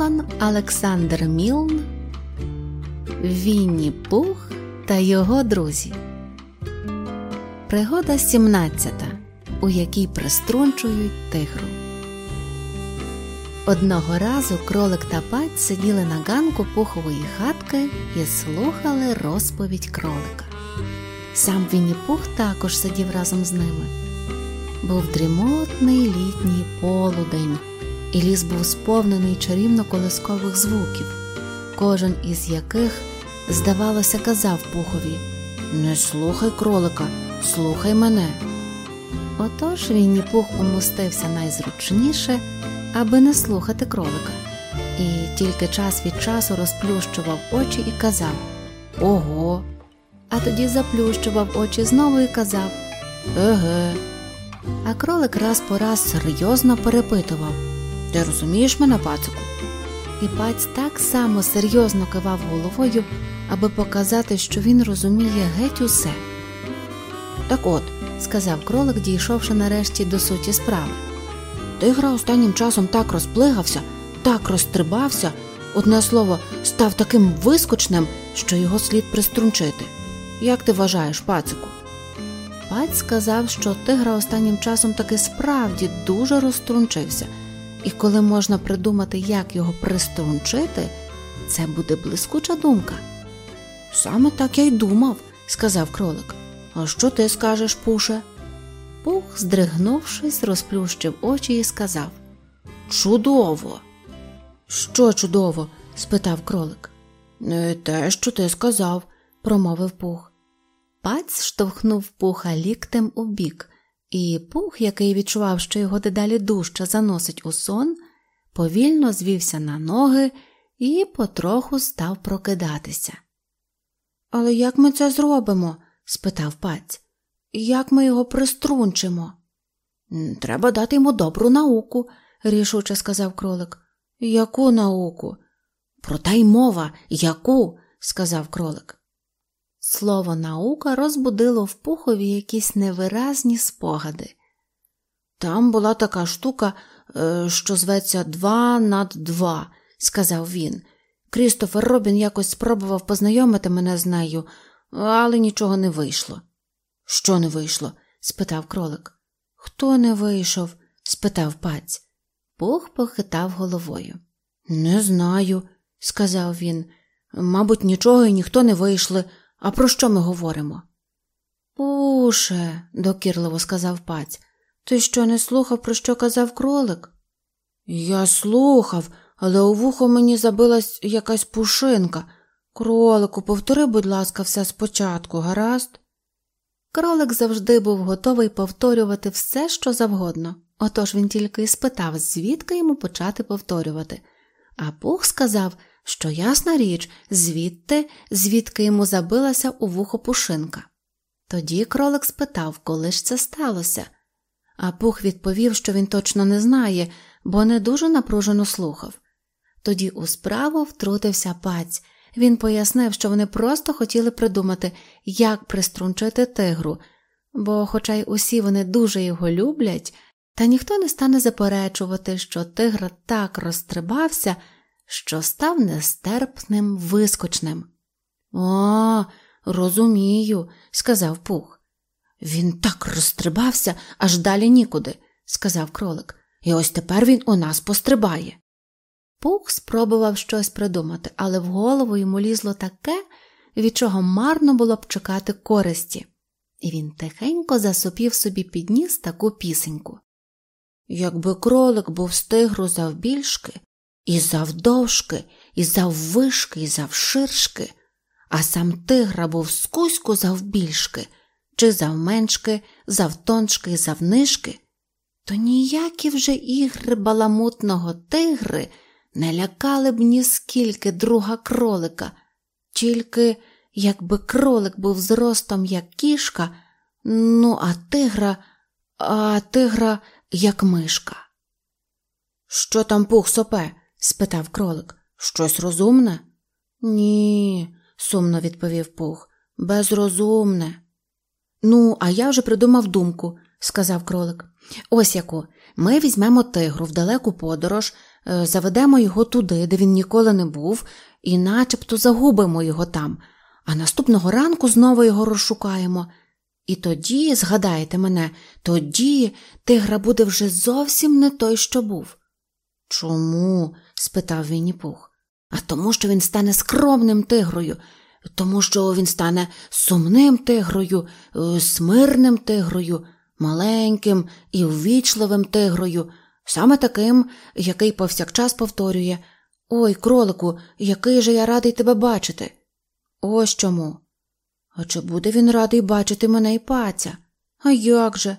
Алан Олександр Мілн Вінні Пух та його друзі. Пригода 17, у якій приструнчують тигру. Одного разу кролик та паць сиділи на ганку пухової хатки і слухали розповідь кролика. Сам Вінні Пух також сидів разом з ними. Був дрімотний літній полудень і ліс був сповнений чарівно колискових звуків, кожен із яких, здавалося, казав пухові Не слухай кролика, слухай мене. Отож Вінні Пух умостився найзручніше, аби не слухати кролика, і тільки час від часу розплющував очі і казав Ого. А тоді заплющував очі знову і казав Еге. А кролик раз по раз серйозно перепитував ти розумієш мене, пацику? І паць так само серйозно кивав головою, аби показати, що він розуміє геть усе. Так от, сказав кролик, дійшовши нарешті до суті справи. Тигра останнім часом так розплигався, так розстрибався, одне слово, став таким вискочним, що його слід приструнчити. Як ти вважаєш, пацику? Паць сказав, що тигра останнім часом таки справді дуже розструнчився і коли можна придумати, як його приструнчити, це буде блискуча думка. Саме так я й думав, сказав кролик. А що ти скажеш, Пуше? Пух, здригнувшись, розплющив очі і сказав Чудово. Що чудово? спитав кролик. Не те, що ти сказав, промовив пух. Паць штовхнув пуха ліктем у бік, і пух, який відчував, що його дедалі дужче заносить у сон, повільно звівся на ноги і потроху став прокидатися. Але як ми це зробимо? спитав паць. Як ми його приструнчимо? Треба дати йому добру науку, рішуче сказав кролик. Яку науку? Проте й мова, яку? сказав кролик. Слово наука розбудило в пухові якісь невиразні спогади. Там була така штука, е, що зветься два над два, сказав він. Крістофер Робін якось спробував познайомити мене з нею, але нічого не вийшло. Що не вийшло? спитав кролик. Хто не вийшов? спитав паць. Пух похитав головою. Не знаю, сказав він. Мабуть, нічого і ніхто не вийшли. А про що ми говоримо? Пуше, докірливо сказав паць, ти що не слухав, про що казав кролик? Я слухав, але у вухо мені забилась якась пушинка. Кролику, повтори, будь ласка, все спочатку, гаразд? Кролик завжди був готовий повторювати все, що завгодно, отож він тільки й спитав, звідки йому почати повторювати. А Пух сказав, що ясна річ, звідти, звідки йому забилася у вухо пушинка. Тоді кролик спитав, коли ж це сталося. А Пух відповів, що він точно не знає, бо не дуже напружено слухав. Тоді у справу втрутився паць. Він пояснив, що вони просто хотіли придумати, як приструнчити тигру, бо, хоча й усі вони дуже його люблять, та ніхто не стане заперечувати, що тигр так розстрибався що став нестерпним вискочним. О, розумію, сказав Пух. Він так розстрибався, аж далі нікуди, сказав кролик, і ось тепер він у нас пострибає. Пух спробував щось придумати, але в голову йому лізло таке, від чого марно було б чекати користі, і він тихенько засопів собі підніс таку пісеньку. Якби кролик був з тигру завбільшки, і завдовжки, і заввишки, і завширшки, а сам тигра був скуську завбільшки, чи завменшки, завтоншки і завнишки, то ніякі вже ігри баламутного тигри не лякали б ніскільки друга кролика, тільки якби кролик був зростом, як кішка, ну, а тигра, а тигра, як мишка. Що там пух сопе? Спитав кролик. Щось розумне? Ні, сумно відповів пух. Безрозумне. Ну, а я вже придумав думку, сказав кролик. Ось яку. Ми візьмемо тигру в далеку подорож, е, заведемо його туди, де він ніколи не був, і начебто загубимо його там, а наступного ранку знову його розшукаємо. І тоді, згадаєте мене, тоді тигра буде вже зовсім не той, що був. Чому? спитав Вінні-Пух. А тому, що він стане скромним тигрою, тому що він стане сумним тигрою, е, смирним тигрою, маленьким і ввічливим тигрою, саме таким, який повсякчас повторює Ой, кролику, який же я радий тебе бачити. Ось чому. А чи буде він радий бачити мене і паця? А як же?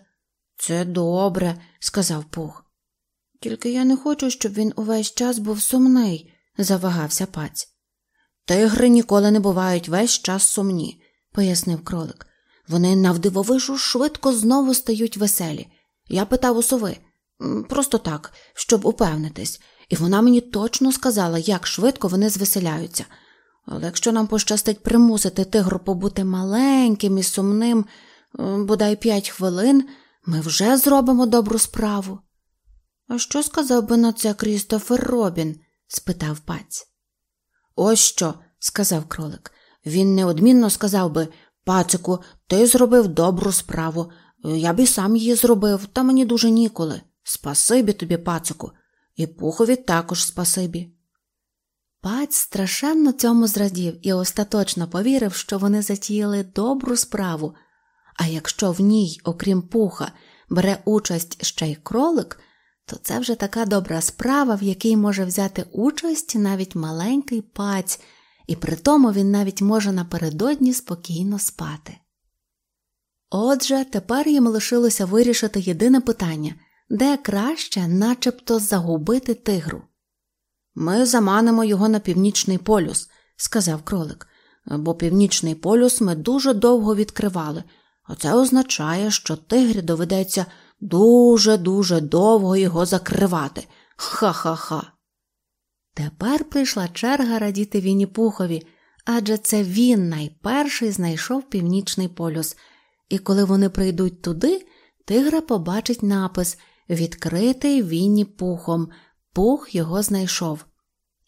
Це добре, сказав Пух. Тільки я не хочу, щоб він увесь час був сумний, завагався паць. Тигри ніколи не бувають весь час сумні, пояснив кролик. Вони навдивовижу швидко знову стають веселі. Я питав у сови, просто так, щоб упевнитись, і вона мені точно сказала, як швидко вони звеселяються. Але якщо нам пощастить примусити тигру побути маленьким і сумним, бодай п'ять хвилин, ми вже зробимо добру справу. А що сказав би на це Крістофер Робін? спитав паць. Ось що, сказав кролик. Він неодмінно сказав би Пацику, ти зробив добру справу. Я б і сам її зробив, та мені дуже ніколи. Спасибі тобі, пацику, і пухові також спасибі. Паць страшенно цьому зрадів і остаточно повірив, що вони затіяли добру справу, а якщо в ній, окрім пуха, бере участь ще й кролик, то це вже така добра справа, в якій може взяти участь навіть маленький паць, і при тому він навіть може напередодні спокійно спати. Отже, тепер їм лишилося вирішити єдине питання де краще начебто загубити тигру. Ми заманимо його на північний полюс, сказав кролик, бо північний полюс ми дуже довго відкривали, а це означає, що тигрі доведеться дуже-дуже довго його закривати. Ха-ха-ха. Тепер прийшла черга радіти Вінні-Пухові, адже це він найперший знайшов північний полюс, і коли вони прийдуть туди, тигра побачить напис Відкритий Вінні пухом, пух його знайшов.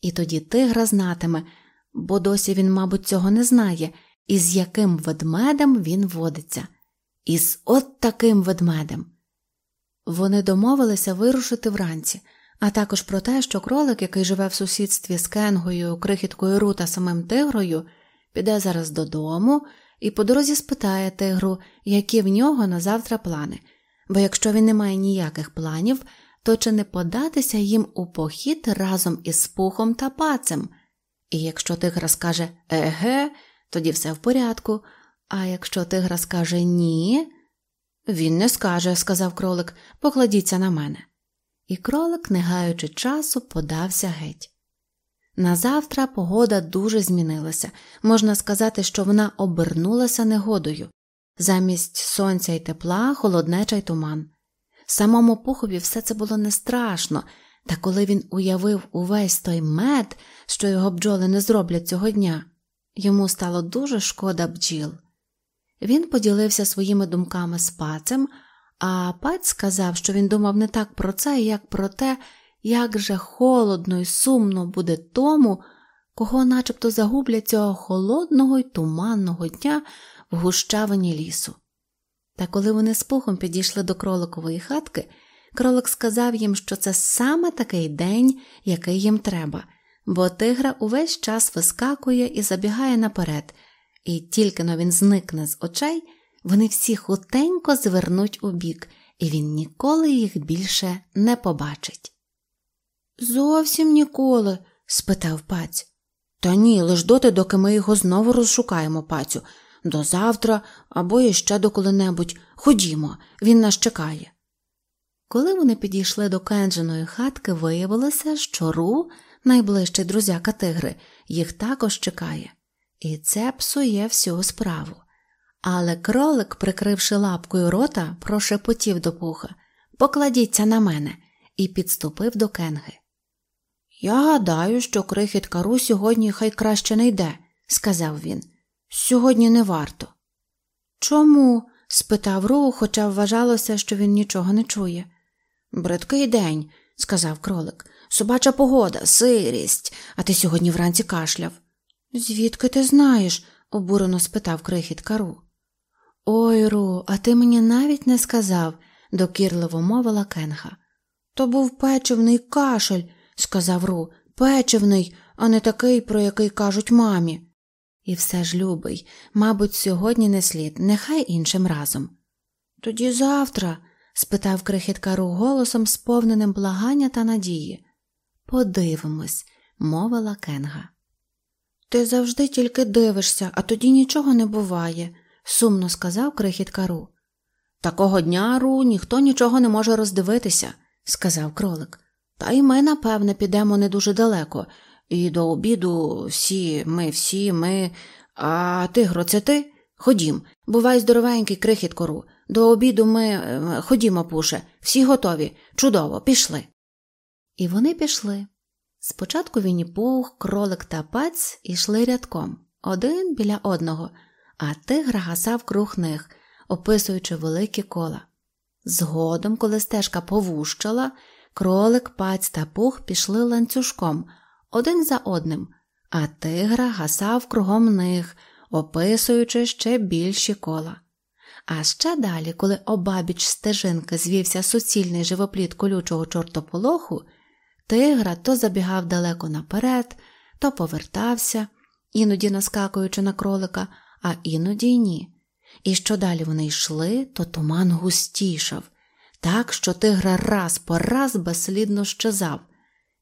І тоді тигра знатиме, бо досі він, мабуть, цього не знає, із яким ведмедем він водиться. Із от таким ведмедем. Вони домовилися вирушити вранці, а також про те, що кролик, який живе в сусідстві з Кенгою, крихіткою Ру та самим тигрою, піде зараз додому і по дорозі спитає тигру, які в нього на завтра плани бо якщо він не має ніяких планів, то чи не податися їм у похід разом із пухом та пацем? І якщо тигра скаже еге, тоді все в порядку, а якщо тигра скаже ні, він не скаже, сказав кролик, покладіться на мене. І кролик, не гаючи часу, подався геть. Назавтра погода дуже змінилася, можна сказати, що вона обернулася негодою. Замість сонця й тепла, холоднеча й туман. Самому пухові все це було не страшно, та коли він уявив увесь той мед, що його бджоли не зроблять цього дня, йому стало дуже шкода бджіл. Він поділився своїми думками з пацем, а паць сказав, що він думав не так про це, як про те, як же холодно й сумно буде тому, кого начебто загублять цього холодного й туманного дня в гущавині лісу. Та коли вони з пухом підійшли до кроликової хатки, кролик сказав їм, що це саме такий день, який їм треба, бо тигра увесь час вискакує і забігає наперед, і тільки но він зникне з очей, вони всі хутенько звернуть у бік, і він ніколи їх більше не побачить. Зовсім ніколи? спитав паць. Та ні, лиш доти, доки ми його знову розшукаємо, пацю до завтра або іще до коли-небудь. Ходімо, він нас чекає. Коли вони підійшли до Кенджиної хатки, виявилося, що Ру, найближчий друзяка тигри, їх також чекає, і це псує всю справу. Але кролик, прикривши лапкою рота, прошепотів до пуха Покладіться на мене, і підступив до кенги. Я гадаю, що крихітка Ру сьогодні хай краще не йде, сказав він. Сьогодні не варто. Чому? спитав Ру, хоча вважалося, що він нічого не чує. Бридкий день, сказав кролик. Собача погода, сирість, а ти сьогодні вранці кашляв. Звідки ти знаєш? обурено спитав крихітка Ру. Ой, Ру, а ти мені навіть не сказав, докірливо мовила Кенга. То був печивний кашель, сказав Ру, печивний, а не такий, про який кажуть мамі. І все ж, любий, мабуть, сьогодні не слід, нехай іншим разом. Тоді завтра, спитав крихітка Ру голосом, сповненим благання та надії. Подивимось, мовила Кенга. Ти завжди тільки дивишся, а тоді нічого не буває, сумно сказав крихітка Ру. Такого дня, Ру, ніхто нічого не може роздивитися, сказав кролик. Та й ми, напевне, підемо не дуже далеко, і до обіду всі, ми, всі, ми. А тигро, це ти? Ходім, бувай здоровенький, крихіткору. До обіду ми е, ходімо, пуше, всі готові. Чудово, пішли. І вони пішли. Спочатку Вінні-Пух, кролик та паць ішли рядком, один біля одного, а тигр гасав круг них, описуючи великі кола. Згодом, коли стежка повущала, кролик, паць та пух пішли ланцюжком один за одним, а тигра гасав кругом них, описуючи ще більші кола. А ще далі, коли обабіч стежинки звівся суцільний живопліт колючого чортополоху, тигра то забігав далеко наперед, то повертався, іноді наскакуючи на кролика, а іноді й ні. І що далі вони йшли, то туман густішав, так що тигра раз по раз безслідно щезав,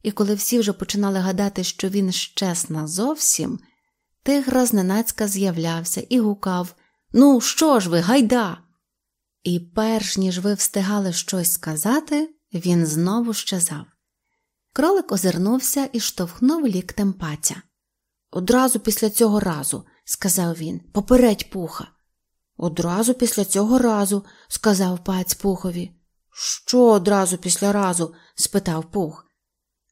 і коли всі вже починали гадати, що він щез назовсім, тигра зненацька з'являвся і гукав Ну, що ж ви, гайда? І перш ніж ви встигали щось сказати, він знову щезав. Кролик озирнувся і штовхнув ліктем паця. Одразу після цього разу, сказав він, попередь пуха. Одразу після цього разу, сказав паць пухові. Що одразу після разу? спитав пух.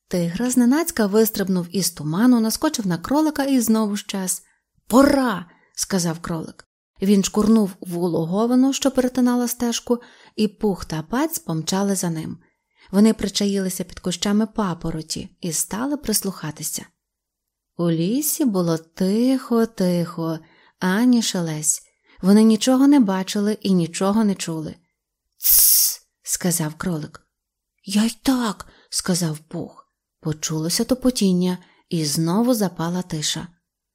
Тигра зненацька вистрибнув із туману, наскочив на кролика і знову щез. Пора, сказав кролик. Він шкурнув в улоговину, що перетинала стежку, і пух та паць помчали за ним. Вони причаїлися під кущами папороті і стали прислухатися. У лісі було тихо, тихо, ані шелесь. Вони нічого не бачили і нічого не чули. Тсс, сказав кролик. Я й так, сказав пух. Почулося топотіння, і знову запала тиша.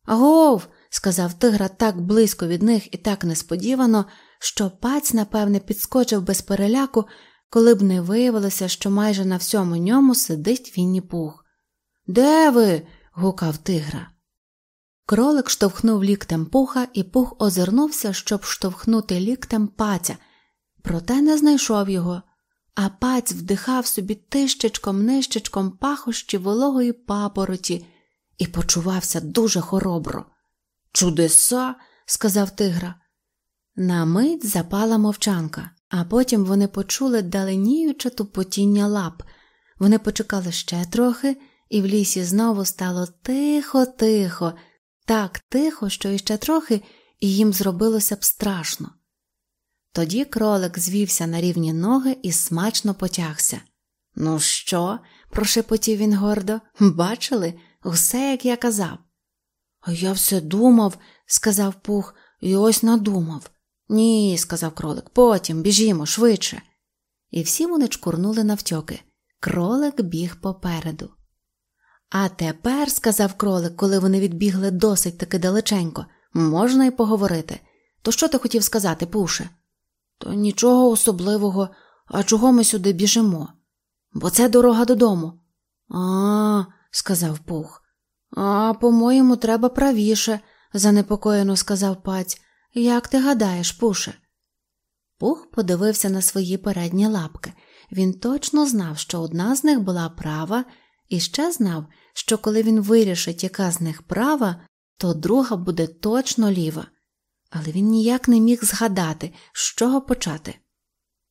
Агов, сказав тигра так близько від них і так несподівано, що паць, напевне, підскочив без переляку, коли б не виявилося, що майже на всьому ньому сидить Вінні пух. Де ви? гукав тигра. Кролик штовхнув ліктем пуха, і пух озирнувся, щоб штовхнути ліктем паця, проте не знайшов його а паць вдихав собі тищечком нищечком пахощі вологої папороті і почувався дуже хоробро. Чудеса, сказав тигра. На мить запала мовчанка, а потім вони почули даленіюче тупотіння лап. Вони почекали ще трохи, і в лісі знову стало тихо-тихо, так тихо, що іще трохи, і їм зробилося б страшно. Тоді кролик звівся на рівні ноги і смачно потягся. Ну що? прошепотів він гордо. Бачили? Усе, як я казав. А я все думав, сказав пух, і ось надумав. Ні, сказав кролик, потім біжімо швидше. І всі вони чкурнули навтьоки. Кролик біг попереду. А тепер, сказав кролик, коли вони відбігли досить таки далеченько, можна й поговорити. То що ти хотів сказати, Пуше? То нічого особливого, а чого ми сюди біжимо? Бо це дорога додому. А, сказав Пух. А, по-моєму, треба правіше, занепокоєно сказав паць. Як ти гадаєш, Пуше? Пух подивився на свої передні лапки. Він точно знав, що одна з них була права, і ще знав, що коли він вирішить, яка з них права, то друга буде точно ліва але він ніяк не міг згадати, з чого почати.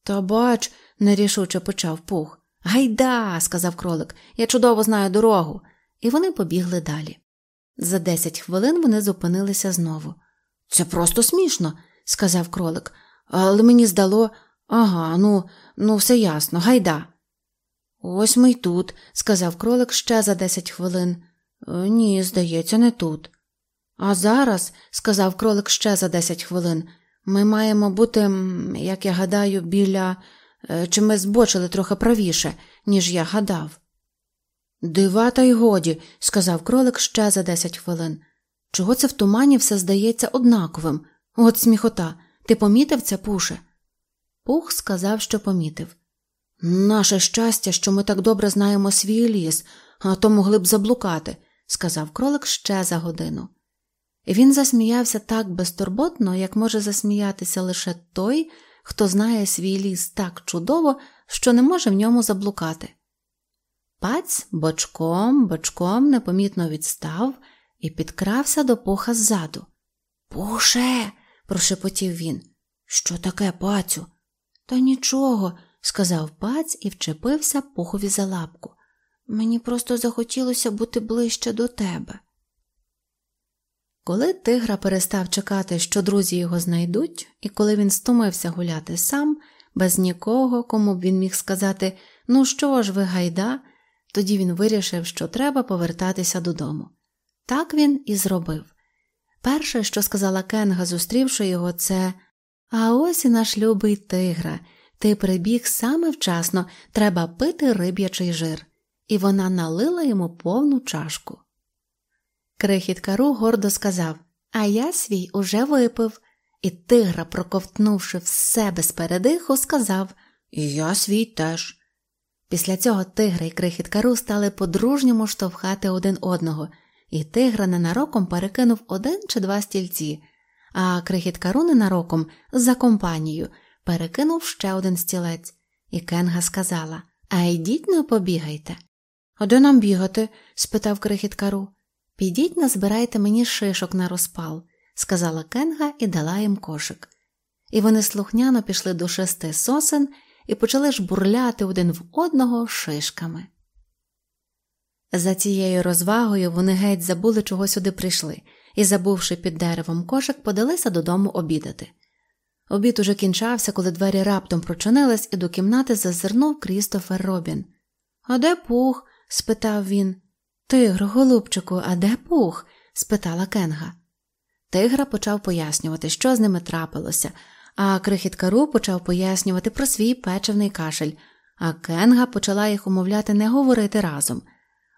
То бач, нерішуче почав пух. Гайда, сказав кролик, я чудово знаю дорогу. І вони побігли далі. За десять хвилин вони зупинилися знову. Це просто смішно, сказав кролик. але мені здало, ага, ну, ну, все ясно, гайда. Ось ми й тут, сказав кролик ще за десять хвилин. «Е, ні, здається, не тут. А зараз, сказав кролик ще за десять хвилин, ми маємо бути, як я гадаю, біля. Е, чи ми збочили трохи правіше, ніж я гадав. Дива, та й годі, сказав кролик ще за десять хвилин. Чого це в тумані все здається однаковим? От сміхота. Ти помітив це, пуше? Пух сказав, що помітив. Наше щастя, що ми так добре знаємо свій ліс, а то могли б заблукати, сказав кролик ще за годину. Він засміявся так безтурботно, як може засміятися лише той, хто знає свій ліс так чудово, що не може в ньому заблукати. Паць бочком, бочком непомітно відстав і підкрався до пуха ззаду. Пуше. прошепотів він. Що таке, пацю? Та нічого, сказав паць і вчепився пухові за лапку. Мені просто захотілося бути ближче до тебе. Коли тигра перестав чекати, що друзі його знайдуть, і коли він стомився гуляти сам, без нікого, кому б він міг сказати Ну що ж ви, гайда, тоді він вирішив, що треба повертатися додому. Так він і зробив. Перше, що сказала Кенга, зустрівши його, це А ось і наш любий тигра, ти прибіг саме вчасно, треба пити риб'ячий жир, і вона налила йому повну чашку. Крихіт Кару гордо сказав А я свій уже випив. І тигра, проковтнувши все без передиху, сказав я свій теж. Після цього тигра і крихіт Кару стали по-дружньому штовхати один одного, і тигра ненароком перекинув один чи два стільці, а крихіт Кару ненароком за компанію перекинув ще один стілець, і Кенга сказала А йдіть не побігайте. А де нам бігати? спитав крихіт Кару. Підіть назбирайте мені шишок на розпал, сказала Кенга і дала їм кошик. І вони слухняно пішли до шести сосен і почали жбурляти один в одного шишками. За цією розвагою вони геть забули, чого сюди прийшли, і, забувши під деревом кошик, подалися додому обідати. Обід уже кінчався, коли двері раптом прочинились, і до кімнати зазирнув Крістофер Робін. А де Пух? спитав він. Тигро, голубчику, а де Пух? спитала Кенга. Тигра почав пояснювати, що з ними трапилося, а крихітка Ру почав пояснювати про свій печивний кашель, а Кенга почала їх умовляти не говорити разом.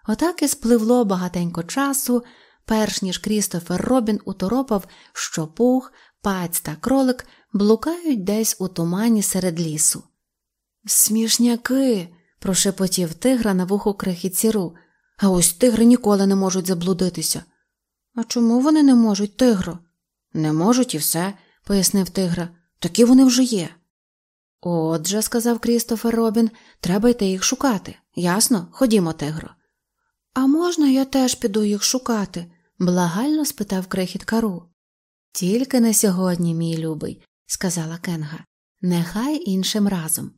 Отак і спливло багатенько часу, перш ніж Крістофер Робін уторопав, що пух, паць та кролик блукають десь у тумані серед лісу. Смішняки. прошепотів тигра на вуху крихітціру. А ось тигри ніколи не можуть заблудитися. А чому вони не можуть, тигро? Не можуть і все, пояснив тигра. Такі вони вже є. Отже, сказав Крістофер Робін, треба йти їх шукати. Ясно? Ходімо, тигро. А можна я теж піду їх шукати? благально спитав крихіт кару. Тільки не сьогодні, мій любий, сказала Кенга. Нехай іншим разом.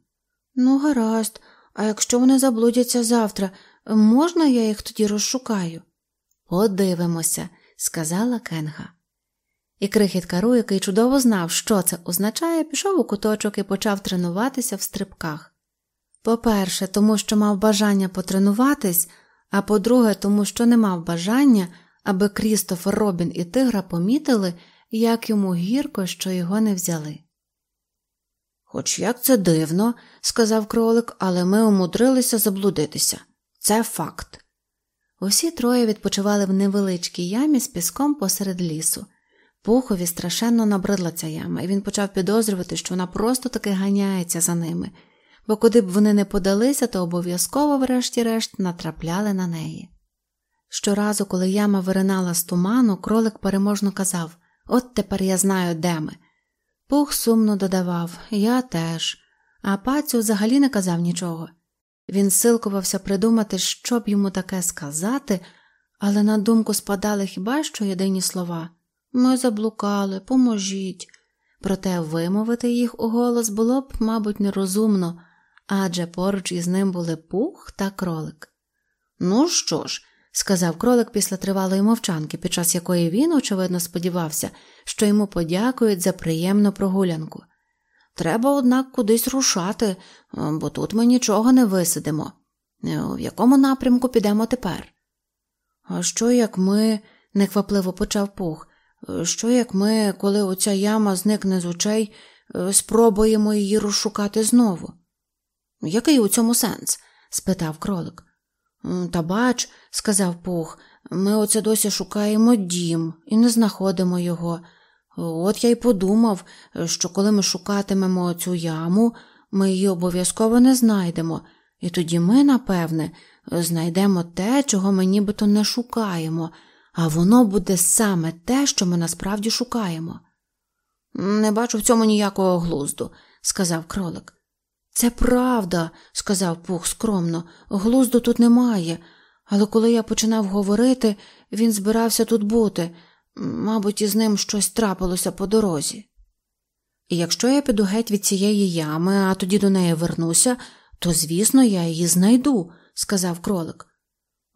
Ну, гаразд, а якщо вони заблудяться завтра, можна я їх тоді розшукаю? Подивимося, сказала Кенга. І крихіт кару, який чудово знав, що це означає, пішов у куточок і почав тренуватися в стрибках. По-перше, тому що мав бажання потренуватись, а по-друге, тому що не мав бажання, аби Крістофер Робін і Тигра помітили, як йому гірко, що його не взяли. Хоч як це дивно, сказав кролик, але ми умудрилися заблудитися. Це факт. Усі троє відпочивали в невеличкій ямі з піском посеред лісу. Пухові страшенно набридла ця яма, і він почав підозрювати, що вона просто таки ганяється за ними, бо куди б вони не подалися, то обов'язково, врешті-решт, натрапляли на неї. Щоразу, коли яма виринала з туману, кролик переможно казав От тепер я знаю, де ми. Пух сумно додавав Я теж, а пацю взагалі не казав нічого. Він силкувався придумати, що б йому таке сказати, але на думку спадали хіба що єдині слова ми заблукали, поможіть. Проте вимовити їх у голос було б, мабуть, нерозумно, адже поруч із ним були пух та кролик. Ну що ж, сказав кролик після тривалої мовчанки, під час якої він, очевидно, сподівався, що йому подякують за приємну прогулянку. Треба, однак, кудись рушати, бо тут ми нічого не висидимо. В якому напрямку підемо тепер? А що як ми, неквапливо почав пух, що як ми, коли оця яма зникне з очей, спробуємо її розшукати знову? Який у цьому сенс? спитав кролик. Та бач, сказав Пух, ми оце досі шукаємо дім і не знаходимо його. От я й подумав, що коли ми шукатимемо цю яму, ми її обов'язково не знайдемо, і тоді ми, напевне, знайдемо те, чого ми нібито не шукаємо, а воно буде саме те, що ми насправді шукаємо. Не бачу в цьому ніякого глузду, сказав кролик. Це правда, сказав Пух скромно, глузду тут немає, але коли я починав говорити, він збирався тут бути, мабуть, із ним щось трапилося по дорозі. І якщо я піду геть від цієї ями, а тоді до неї вернуся, то, звісно, я її знайду, сказав кролик.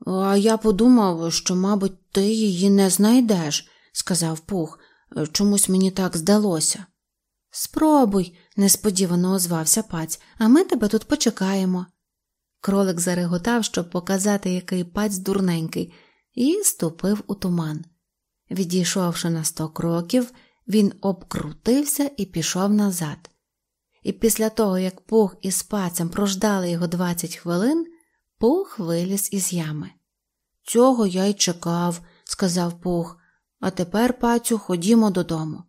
А я подумав, що, мабуть, ти її не знайдеш, сказав Пух. Чомусь мені так здалося. Спробуй, несподівано озвався паць, а ми тебе тут почекаємо. Кролик зареготав, щоб показати, який паць дурненький, і ступив у туман. Відійшовши на сто кроків, він обкрутився і пішов назад. І після того, як пух із пацем прождали його двадцять хвилин, пух виліз із ями. Цього я й чекав, сказав пух, а тепер, пацю, ходімо додому.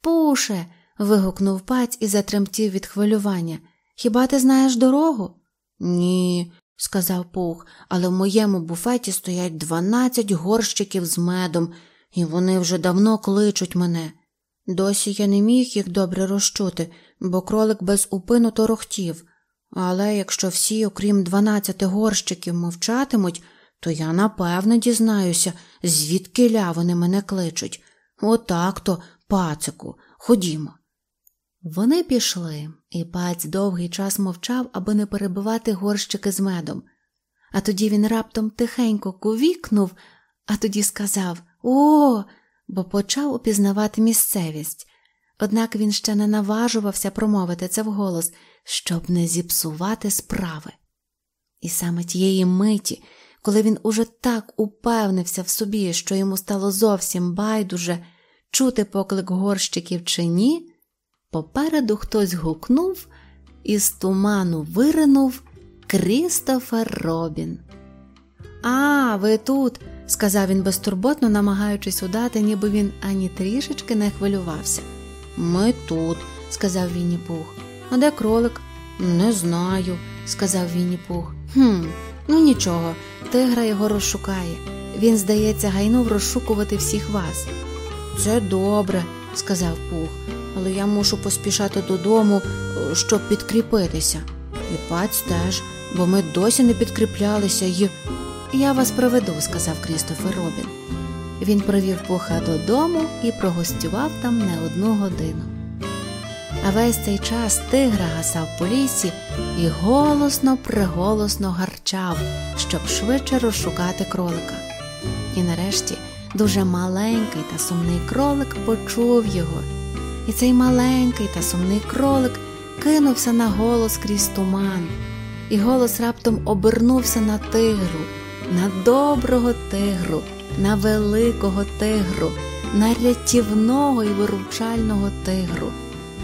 Пуше. Вигукнув паць і затремтів від хвилювання. Хіба ти знаєш дорогу? Ні, сказав пух, але в моєму буфеті стоять дванадцять горщиків з медом, і вони вже давно кличуть мене. Досі я не міг їх добре розчути, бо кролик без упину торохтів. Але якщо всі, окрім дванадцяти горщиків, мовчатимуть, то я напевне дізнаюся, звідки ля вони мене кличуть. Отак то, пацику, ходімо. Вони пішли, і паць довгий час мовчав, аби не перебивати горщики з медом. А тоді він раптом тихенько кувікнув, а тоді сказав О, бо почав упізнавати місцевість. Однак він ще не наважувався промовити це вголос, щоб не зіпсувати справи. І саме тієї миті, коли він уже так упевнився в собі, що йому стало зовсім байдуже чути поклик горщиків чи ні. Попереду хтось гукнув, і з туману виринув Крістофер Робін. А, ви тут, сказав він безтурботно, намагаючись удати, ніби він ані трішечки не хвилювався. Ми тут, сказав Вінні Пух. А де кролик? Не знаю, сказав Вінні Пух. «Хм, ну нічого, тигра його розшукає. Він, здається, гайнув розшукувати всіх вас. Це добре, сказав Пух але я мушу поспішати додому, е, щоб підкріпитися. І паць теж, бо ми досі не підкріплялися і. Я вас проведу, сказав Крістофер Робін. Він провів пуха додому і прогостював там не одну годину. А весь цей час тигра гасав по лісі і голосно приголосно гарчав, щоб швидше розшукати кролика. І нарешті дуже маленький та сумний кролик почув його і цей маленький та сумний кролик кинувся на голос крізь туман, і голос раптом обернувся на тигру, на доброго тигру, на великого тигру, на рятівного і виручального тигру,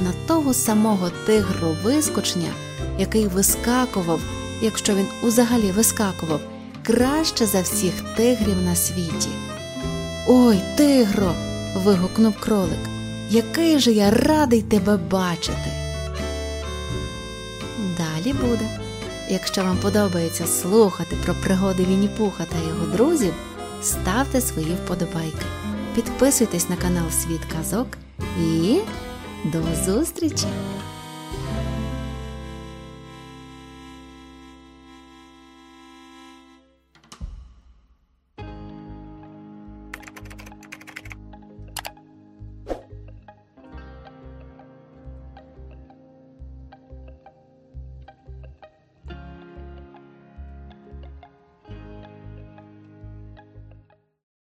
на того самого тигру вискочня, який вискакував, якщо він узагалі вискакував, краще за всіх тигрів на світі. Ой, тигро. вигукнув кролик який же я радий тебе бачити. Далі буде. Якщо вам подобається слухати про пригоди Вінні-Пуха та його друзів, ставте свої вподобайки, підписуйтесь на канал Світ Казок і до зустрічі!